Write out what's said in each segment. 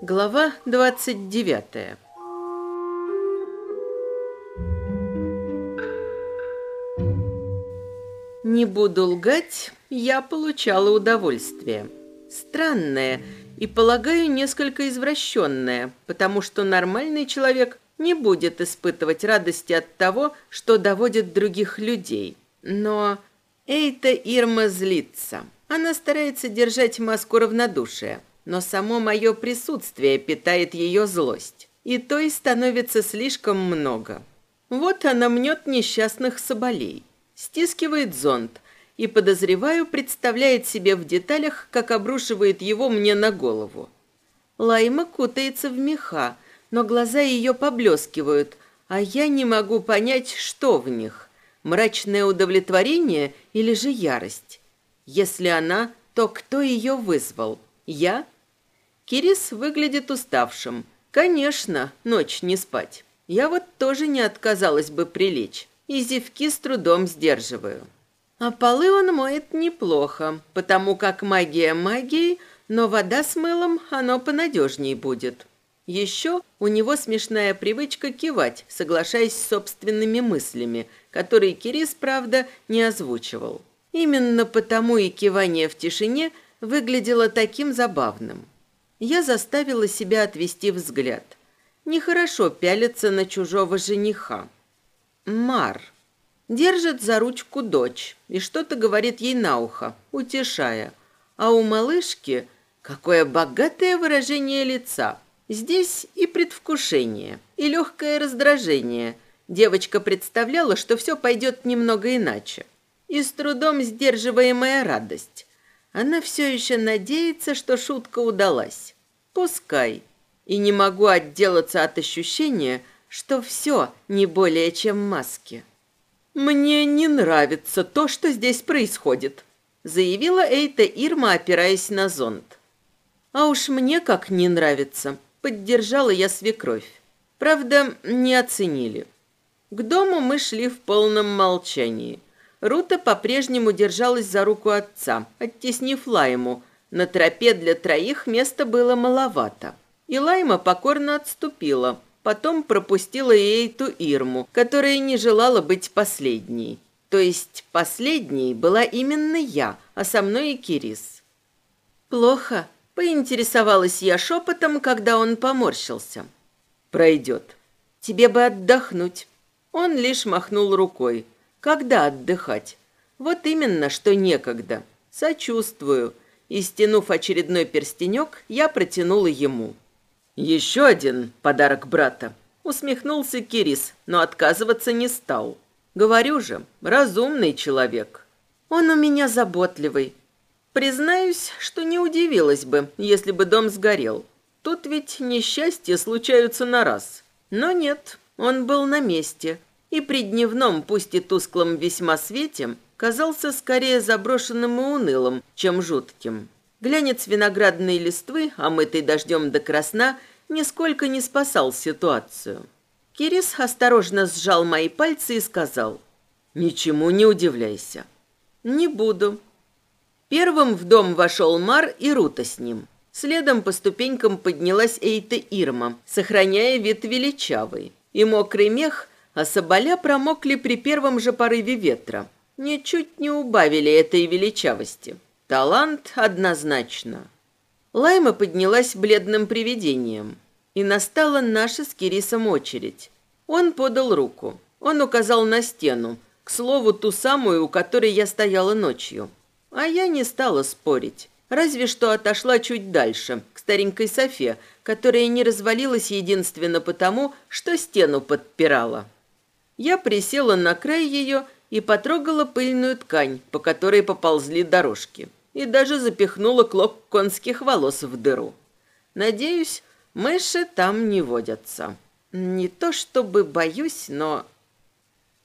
Глава двадцать девятая Не буду лгать, я получала удовольствие. Странное и, полагаю, несколько извращенное, потому что нормальный человек не будет испытывать радости от того, что доводит других людей. Но Эйта Ирма злится. Она старается держать маску равнодушия но само мое присутствие питает ее злость, и то и становится слишком много. Вот она мнет несчастных соболей, стискивает зонт и, подозреваю, представляет себе в деталях, как обрушивает его мне на голову. Лайма кутается в меха, но глаза ее поблескивают, а я не могу понять, что в них – мрачное удовлетворение или же ярость. Если она, то кто ее вызвал? Я Кирис выглядит уставшим. Конечно, ночь не спать. Я вот тоже не отказалась бы прилечь. И зевки с трудом сдерживаю. А полы он моет неплохо, потому как магия магией, но вода с мылом, оно понадежней будет. Еще у него смешная привычка кивать, соглашаясь с собственными мыслями, которые Кирис, правда, не озвучивал. Именно потому и кивание в тишине выглядело таким забавным. Я заставила себя отвести взгляд. Нехорошо пялиться на чужого жениха. Мар. Держит за ручку дочь и что-то говорит ей на ухо, утешая. А у малышки какое богатое выражение лица. Здесь и предвкушение, и легкое раздражение. Девочка представляла, что все пойдет немного иначе. И с трудом сдерживаемая радость. Она все еще надеется, что шутка удалась. Пускай. И не могу отделаться от ощущения, что все не более чем маски. «Мне не нравится то, что здесь происходит», заявила Эйта Ирма, опираясь на зонт. «А уж мне как не нравится», поддержала я свекровь. Правда, не оценили. К дому мы шли в полном молчании. Рута по-прежнему держалась за руку отца, оттеснив Лайму. На тропе для троих места было маловато. И Лайма покорно отступила, потом пропустила ей ту Ирму, которая не желала быть последней. То есть последней была именно я, а со мной и Кирис. «Плохо», — поинтересовалась я шепотом, когда он поморщился. «Пройдет. Тебе бы отдохнуть». Он лишь махнул рукой. Когда отдыхать? Вот именно, что некогда. Сочувствую. И, стянув очередной перстенек, я протянула ему. «Еще один подарок брата», — усмехнулся Кирис, но отказываться не стал. «Говорю же, разумный человек. Он у меня заботливый. Признаюсь, что не удивилась бы, если бы дом сгорел. Тут ведь несчастья случаются на раз. Но нет, он был на месте, и при дневном, пусть и тусклом весьма свете, казался скорее заброшенным и унылым, чем жутким. Глянец виноградной листвы, омытый дождем до красна, нисколько не спасал ситуацию. Кирис осторожно сжал мои пальцы и сказал, «Ничему не удивляйся». «Не буду». Первым в дом вошел Мар и Рута с ним. Следом по ступенькам поднялась Эйта Ирма, сохраняя вид величавый. И мокрый мех – а соболя промокли при первом же порыве ветра. Ничуть не убавили этой величавости. Талант однозначно. Лайма поднялась бледным привидением. И настала наша с Кирисом очередь. Он подал руку. Он указал на стену, к слову, ту самую, у которой я стояла ночью. А я не стала спорить. Разве что отошла чуть дальше, к старенькой Софе, которая не развалилась единственно потому, что стену подпирала. Я присела на край ее и потрогала пыльную ткань, по которой поползли дорожки, и даже запихнула клок конских волос в дыру. Надеюсь, мыши там не водятся. Не то чтобы боюсь, но...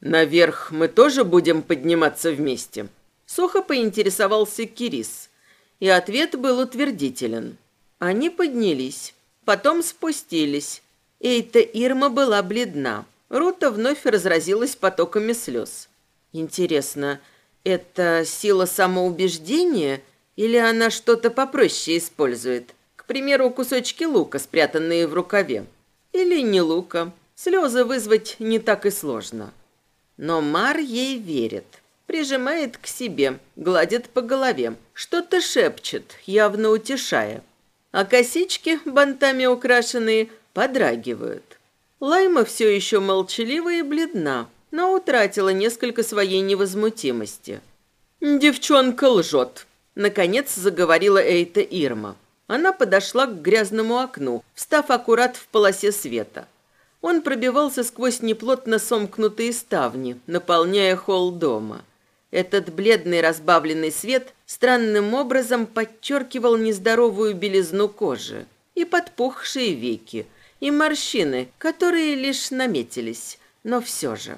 Наверх мы тоже будем подниматься вместе. Сухо поинтересовался Кирис. и ответ был утвердителен. Они поднялись, потом спустились. Эйта Ирма была бледна. Рута вновь разразилась потоками слез. Интересно, это сила самоубеждения или она что-то попроще использует? К примеру, кусочки лука, спрятанные в рукаве. Или не лука. Слезы вызвать не так и сложно. Но Мар ей верит. Прижимает к себе, гладит по голове, что-то шепчет, явно утешая. А косички, бантами украшенные, подрагивают. Лайма все еще молчалива и бледна, но утратила несколько своей невозмутимости. «Девчонка лжет», — наконец заговорила Эйта Ирма. Она подошла к грязному окну, встав аккурат в полосе света. Он пробивался сквозь неплотно сомкнутые ставни, наполняя холл дома. Этот бледный разбавленный свет странным образом подчеркивал нездоровую белизну кожи и подпухшие веки, и морщины, которые лишь наметились, но все же.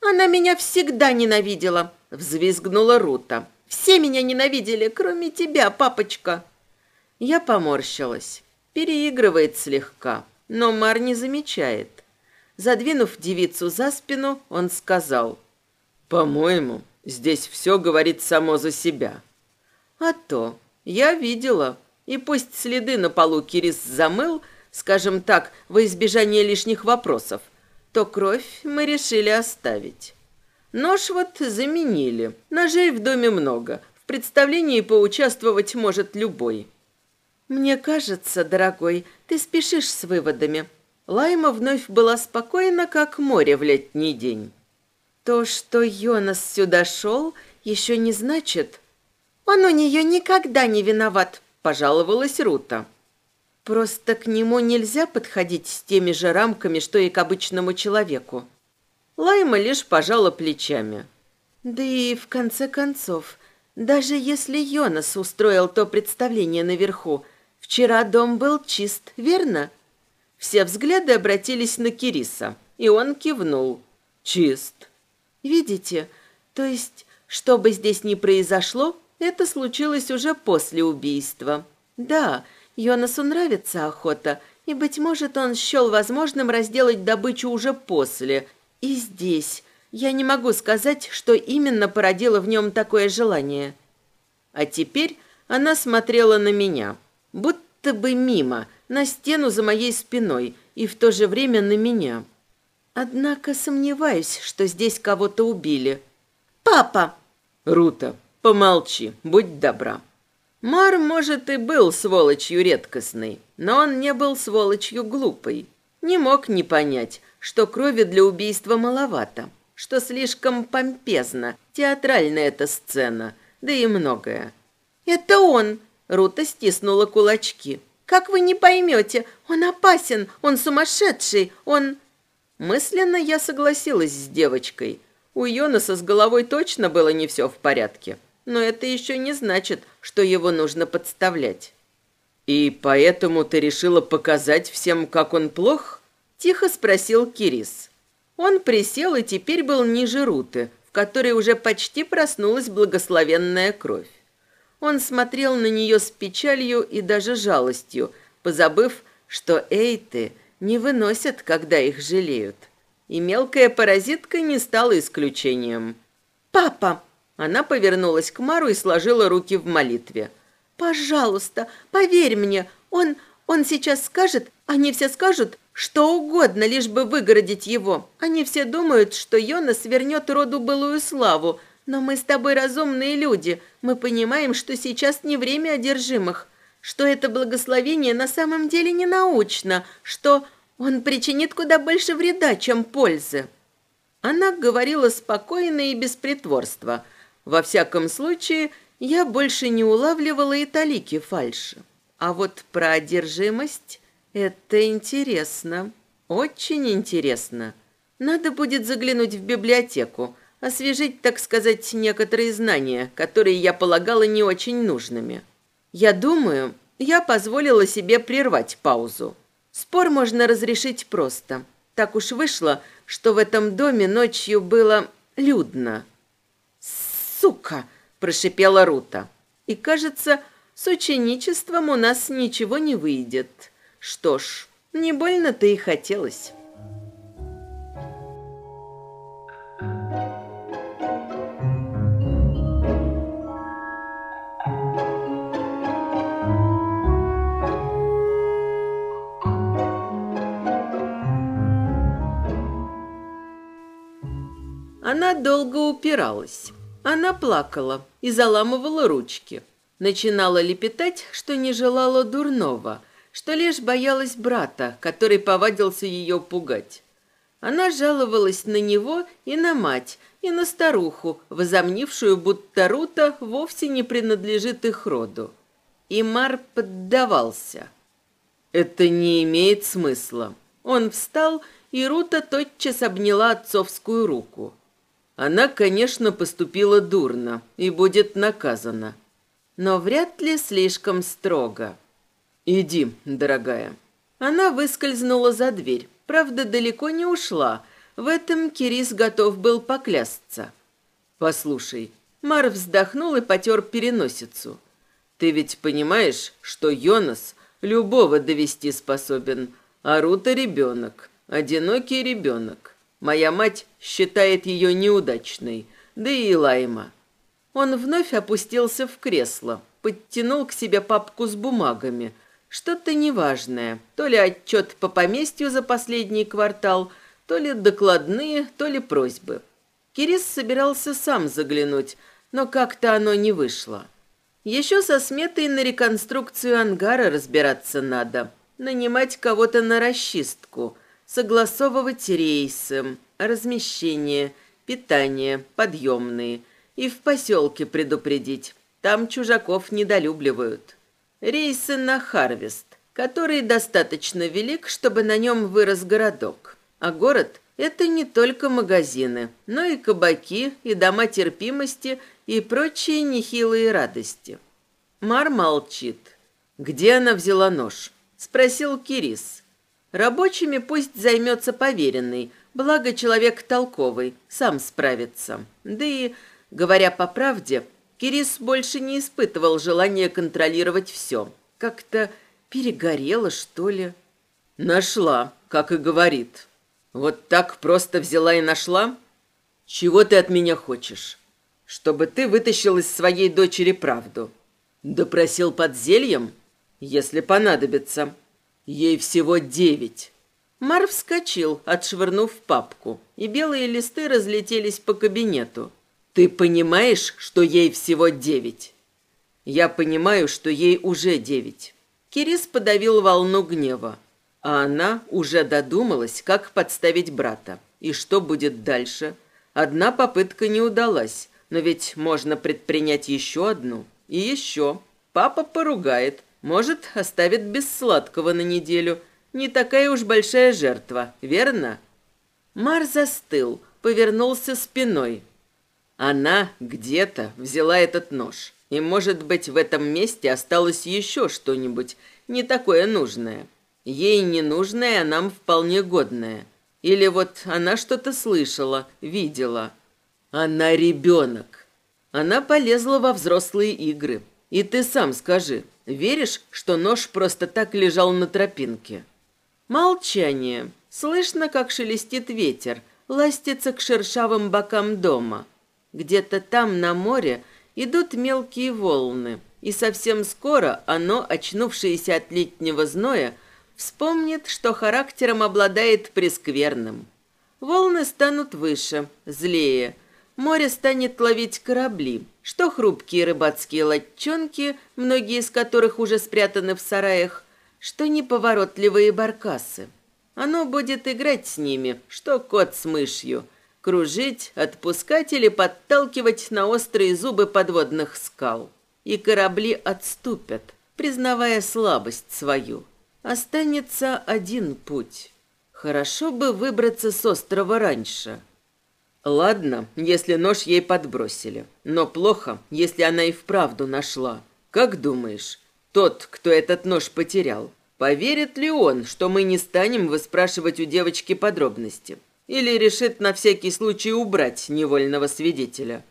«Она меня всегда ненавидела», — взвизгнула Рута. «Все меня ненавидели, кроме тебя, папочка». Я поморщилась. Переигрывает слегка, но Мар не замечает. Задвинув девицу за спину, он сказал. «По-моему, здесь все говорит само за себя». «А то. Я видела. И пусть следы на полу Кирис замыл, скажем так, во избежание лишних вопросов, то кровь мы решили оставить. Нож вот заменили. Ножей в доме много. В представлении поучаствовать может любой». «Мне кажется, дорогой, ты спешишь с выводами». Лайма вновь была спокойна, как море в летний день. То, что Йонас сюда шел, еще не значит... «Он у нее никогда не виноват», — пожаловалась Рута. «Просто к нему нельзя подходить с теми же рамками, что и к обычному человеку». Лайма лишь пожала плечами. «Да и в конце концов, даже если Йонас устроил то представление наверху, Вчера дом был чист, верно? Все взгляды обратились на Кириса, и он кивнул. Чист. Видите? То есть, что бы здесь ни произошло, это случилось уже после убийства. Да, Йонасу нравится охота, и, быть может, он счел возможным разделать добычу уже после. И здесь я не могу сказать, что именно породило в нем такое желание. А теперь она смотрела на меня – будто бы мимо, на стену за моей спиной и в то же время на меня. Однако сомневаюсь, что здесь кого-то убили. «Папа!» «Рута, помолчи, будь добра». Мар, может, и был сволочью редкостной, но он не был сволочью глупой. Не мог не понять, что крови для убийства маловато, что слишком помпезно, театральная эта сцена, да и многое. «Это он!» Рута стиснула кулачки. «Как вы не поймете? Он опасен, он сумасшедший, он...» Мысленно я согласилась с девочкой. У Йонаса с головой точно было не все в порядке. Но это еще не значит, что его нужно подставлять. «И поэтому ты решила показать всем, как он плох?» Тихо спросил Кирис. Он присел и теперь был ниже Руты, в которой уже почти проснулась благословенная кровь. Он смотрел на нее с печалью и даже жалостью, позабыв, что эйты не выносят, когда их жалеют. И мелкая паразитка не стала исключением. «Папа!» Она повернулась к Мару и сложила руки в молитве. «Пожалуйста, поверь мне, он, он сейчас скажет, они все скажут, что угодно, лишь бы выгородить его. Они все думают, что Йонас вернет роду былую славу, но мы с тобой разумные люди. Мы понимаем, что сейчас не время одержимых, что это благословение на самом деле не научно, что он причинит куда больше вреда, чем пользы. Она говорила спокойно и без притворства. Во всяком случае, я больше не улавливала и талики фальши. А вот про одержимость – это интересно. Очень интересно. Надо будет заглянуть в библиотеку освежить, так сказать, некоторые знания, которые я полагала не очень нужными. Я думаю, я позволила себе прервать паузу. Спор можно разрешить просто. Так уж вышло, что в этом доме ночью было людно. «Сука!» – прошипела Рута. И, кажется, С ученичеством у нас ничего не выйдет. Что ж, не больно-то и хотелось. Она долго упиралась. Она плакала и заламывала ручки. Начинала лепетать, что не желала дурного, что лишь боялась брата, который повадился ее пугать. Она жаловалась на него и на мать, и на старуху, возомнившую, будто Рута вовсе не принадлежит их роду. И Мар поддавался. Это не имеет смысла. Он встал, и Рута тотчас обняла отцовскую руку. Она, конечно, поступила дурно и будет наказана. Но вряд ли слишком строго. «Иди, дорогая». Она выскользнула за дверь. Правда, далеко не ушла. В этом Кирис готов был поклясться. «Послушай». Мар вздохнул и потер переносицу. «Ты ведь понимаешь, что Йонас любого довести способен, а Рута ребенок, одинокий ребенок. Моя мать считает ее неудачной, да и Лайма. Он вновь опустился в кресло, подтянул к себе папку с бумагами. Что-то неважное, то ли отчет по поместью за последний квартал, то ли докладные, то ли просьбы. Кирис собирался сам заглянуть, но как-то оно не вышло. Еще со сметой на реконструкцию ангара разбираться надо, нанимать кого-то на расчистку – согласовывать рейсы, размещение, питание, подъемные. И в поселке предупредить. Там чужаков недолюбливают. Рейсы на Харвест, который достаточно велик, чтобы на нем вырос городок. А город – это не только магазины, но и кабаки, и дома терпимости, и прочие нехилые радости. Мар молчит. «Где она взяла нож?» – спросил Кирис. Рабочими пусть займется поверенный, благо человек толковый, сам справится. Да и, говоря по правде, Кирис больше не испытывал желания контролировать все. Как-то перегорело, что ли. Нашла, как и говорит. Вот так просто взяла и нашла? Чего ты от меня хочешь? Чтобы ты вытащил из своей дочери правду. Допросил под зельем? Если понадобится. Ей всего девять. Мар вскочил, отшвырнув папку, и белые листы разлетелись по кабинету. «Ты понимаешь, что ей всего девять?» «Я понимаю, что ей уже девять». Кирис подавил волну гнева, а она уже додумалась, как подставить брата. И что будет дальше? Одна попытка не удалась, но ведь можно предпринять еще одну. И еще. Папа поругает, может, оставит без сладкого на неделю. Не такая уж большая жертва, верно? Мар застыл, повернулся спиной. Она где-то взяла этот нож. И, может быть, в этом месте осталось еще что-нибудь не такое нужное. Ей ненужное, а нам вполне годное. Или вот она что-то слышала, видела. Она ребенок. Она полезла во взрослые игры. И ты сам скажи, Веришь, что нож просто так лежал на тропинке? Молчание. Слышно, как шелестит ветер, ластится к шершавым бокам дома. Где-то там, на море, идут мелкие волны, и совсем скоро оно, очнувшееся от летнего зноя, вспомнит, что характером обладает прескверным. Волны станут выше, злее, море станет ловить корабли, что хрупкие рыбацкие лодчонки, многие из которых уже спрятаны в сараях, что неповоротливые баркасы. Оно будет играть с ними, что кот с мышью, кружить, отпускать или подталкивать на острые зубы подводных скал. И корабли отступят, признавая слабость свою. Останется один путь. Хорошо бы выбраться с острова раньше – Ладно, если нож ей подбросили. Но плохо, если она и вправду нашла. Как думаешь, тот, кто этот нож потерял, поверит ли он, что мы не станем выспрашивать у девочки подробности? Или решит на всякий случай убрать невольного свидетеля?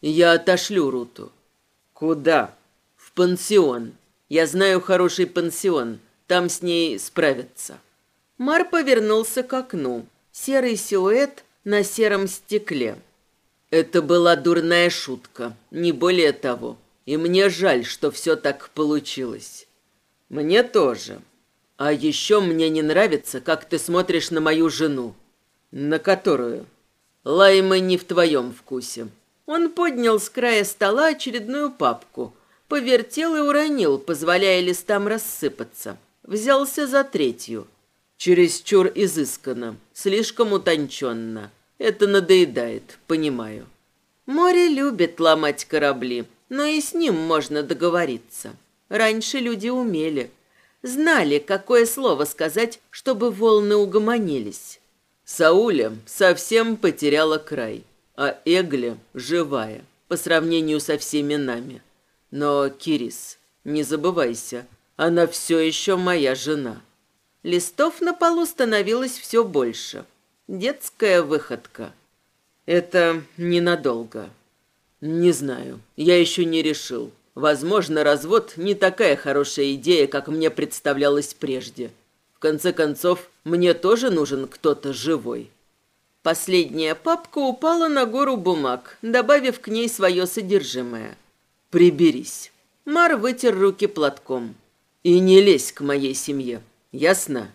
Я отошлю Руту. Куда? В пансион. Я знаю хороший пансион. Там с ней справятся». Мар повернулся к окну. Серый силуэт на сером стекле. Это была дурная шутка, не более того. И мне жаль, что все так получилось. Мне тоже. А еще мне не нравится, как ты смотришь на мою жену. На которую? Лайма не в твоем вкусе. Он поднял с края стола очередную папку, повертел и уронил, позволяя листам рассыпаться. Взялся за третью. Чересчур изысканно, слишком утонченно. Это надоедает, понимаю. Море любит ломать корабли, но и с ним можно договориться. Раньше люди умели. Знали, какое слово сказать, чтобы волны угомонились. Сауля совсем потеряла край, а Эгле живая, по сравнению со всеми нами. Но, Кирис, не забывайся, она все еще моя жена. Листов на полу становилось все больше. Детская выходка. Это ненадолго. Не знаю, я еще не решил. Возможно, развод не такая хорошая идея, как мне представлялось прежде. В конце концов, мне тоже нужен кто-то живой. Последняя папка упала на гору бумаг, добавив к ней свое содержимое. «Приберись». Мар вытер руки платком. «И не лезь к моей семье. Ясно?»